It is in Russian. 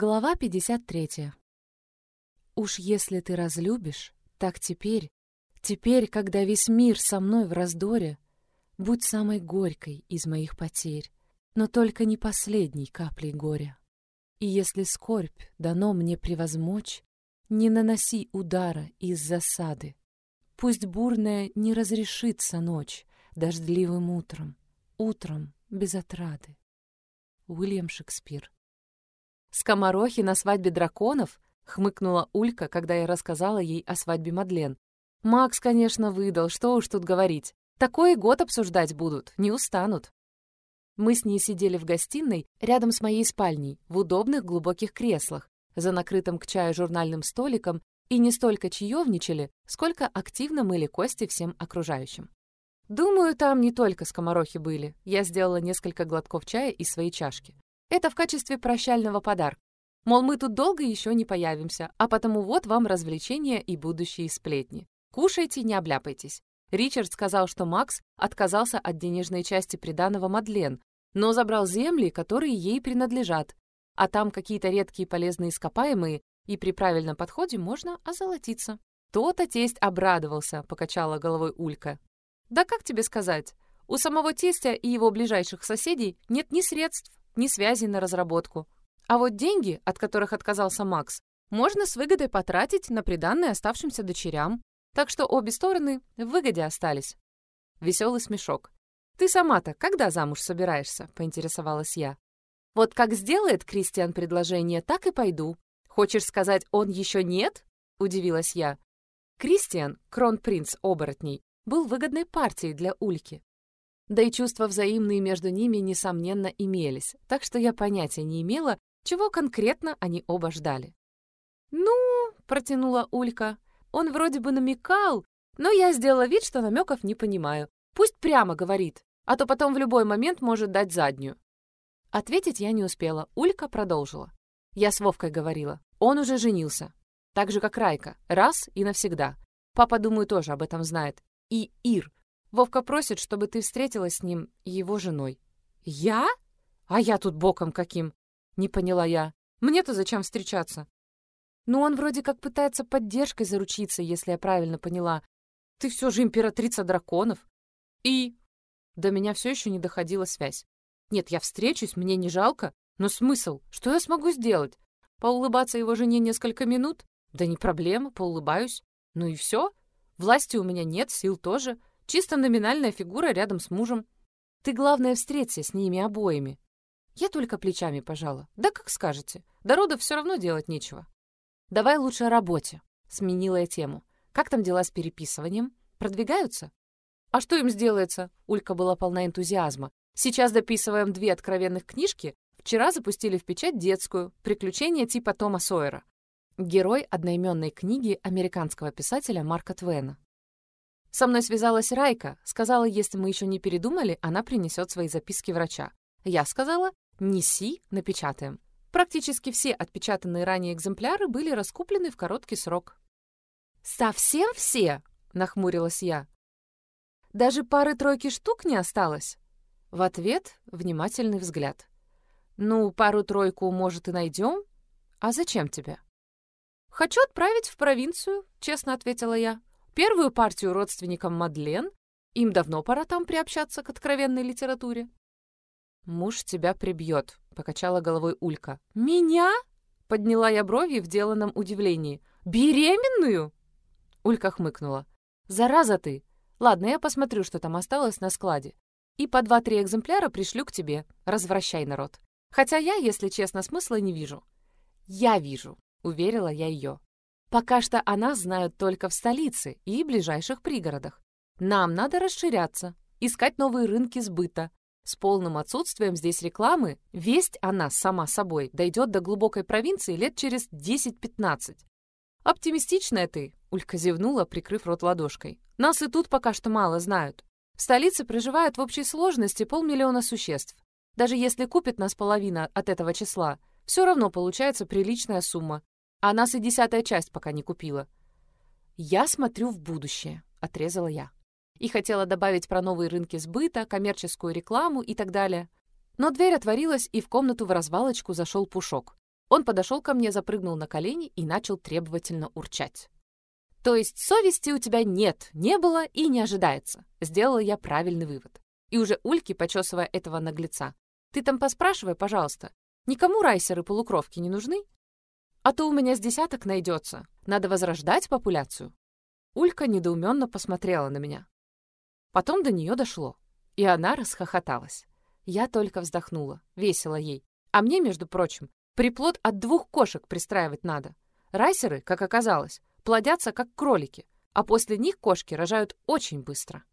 Глава 53. Уж если ты разлюбишь, так теперь, теперь, когда весь мир со мной в раздоре, будь самой горькой из моих потерь, но только не последней каплей горя. И если скорбь дано мне превозмочь, не наноси удара из засады. Пусть бурная не разрешится ночь дождливым утром, утром без отрады. Уильям Шекспир «Скоморохи на свадьбе драконов?» — хмыкнула Улька, когда я рассказала ей о свадьбе Мадлен. «Макс, конечно, выдал, что уж тут говорить. Такой год обсуждать будут, не устанут». Мы с ней сидели в гостиной рядом с моей спальней, в удобных глубоких креслах, за накрытым к чаю журнальным столиком, и не столько чаевничали, сколько активно мыли кости всем окружающим. Думаю, там не только скоморохи были. Я сделала несколько глотков чая из своей чашки. Это в качестве прощального подарка. Мол, мы тут долго еще не появимся, а потому вот вам развлечения и будущие сплетни. Кушайте, не обляпайтесь. Ричард сказал, что Макс отказался от денежной части приданого Мадлен, но забрал земли, которые ей принадлежат, а там какие-то редкие полезные ископаемые, и при правильном подходе можно озолотиться. То-то тесть обрадовался, покачала головой Улька. Да как тебе сказать? У самого тестя и его ближайших соседей нет ни средств, ни связи на разработку. А вот деньги, от которых отказался Макс, можно с выгодой потратить на приданное оставшимся дочерям, так что обе стороны в выгоде остались. Веселый смешок. «Ты сама-то когда замуж собираешься?» — поинтересовалась я. «Вот как сделает Кристиан предложение, так и пойду. Хочешь сказать, он еще нет?» — удивилась я. Кристиан, кронпринц оборотней, был выгодной партией для Ульки. Да и чувства взаимные между ними, несомненно, имелись, так что я понятия не имела, чего конкретно они оба ждали. «Ну», — протянула Улька, — «он вроде бы намекал, но я сделала вид, что намеков не понимаю. Пусть прямо говорит, а то потом в любой момент может дать заднюю». Ответить я не успела, Улька продолжила. Я с Вовкой говорила, он уже женился. Так же, как Райка, раз и навсегда. Папа, думаю, тоже об этом знает. И Ир, Вовка просит, чтобы ты встретилась с ним его женой». «Я? А я тут боком каким?» Не поняла я. «Мне-то зачем встречаться?» «Ну, он вроде как пытается поддержкой заручиться, если я правильно поняла. Ты все же императрица драконов». «И?» До меня все еще не доходила связь. «Нет, я встречусь, мне не жалко. Но смысл? Что я смогу сделать? Поулыбаться его жене несколько минут? Да не проблема, поулыбаюсь. Ну и все. Власти у меня нет, сил тоже. Чисто номинальная фигура рядом с мужем. Ты, главное, встреться с ними обоими. Я только плечами пожала. Да как скажете. До родов все равно делать нечего. Давай лучше о работе. Сменила я тему. Как там дела с переписыванием? Продвигаются? А что им сделается? Улька была полна энтузиазма. Сейчас дописываем две откровенных книжки. Вчера запустили в печать детскую «Приключения типа Тома Сойера». Герой одноименной книги американского писателя Марка Твена. Со мной связалась Райка, сказала, если мы еще не передумали, она принесет свои записки врача. Я сказала, неси, напечатаем. Практически все отпечатанные ранее экземпляры были раскуплены в короткий срок. «Совсем все?» — нахмурилась я. «Даже пары-тройки штук не осталось?» В ответ внимательный взгляд. «Ну, пару-тройку, может, и найдем. А зачем тебе?» «Хочу отправить в провинцию», — честно ответила я. Первую партию родственникам Мадлен. Им давно пора там приобщаться к откровенной литературе. «Муж тебя прибьет», — покачала головой Улька. «Меня?» — подняла я брови в деланном удивлении. «Беременную?» Улька хмыкнула. «Зараза ты! Ладно, я посмотрю, что там осталось на складе. И по два-три экземпляра пришлю к тебе. Развращай народ. Хотя я, если честно, смысла не вижу». «Я вижу», — уверила я ее. Пока что о нас знают только в столице и ближайших пригородах. Нам надо расширяться, искать новые рынки сбыта. С полным отсутствием здесь рекламы весть о нас сама собой дойдет до глубокой провинции лет через 10-15. «Оптимистичная ты», — Улька зевнула, прикрыв рот ладошкой. «Нас и тут пока что мало знают. В столице проживает в общей сложности полмиллиона существ. Даже если купит нас половина от этого числа, все равно получается приличная сумма, а нас и десятая часть пока не купила. «Я смотрю в будущее», — отрезала я. И хотела добавить про новые рынки сбыта, коммерческую рекламу и так далее. Но дверь отворилась, и в комнату в развалочку зашел Пушок. Он подошел ко мне, запрыгнул на колени и начал требовательно урчать. «То есть совести у тебя нет, не было и не ожидается», сделала я правильный вывод. И уже Ульки, почесывая этого наглеца, «Ты там поспрашивай, пожалуйста, никому райсеры-полукровки не нужны? А то у меня с десяток найдется, надо возрождать популяцию». Улька недоуменно посмотрела на меня. Потом до нее дошло, и она расхохоталась. Я только вздохнула, весело ей. А мне, между прочим, приплод от двух кошек пристраивать надо. Райсеры, как оказалось, плодятся как кролики, а после них кошки рожают очень быстро.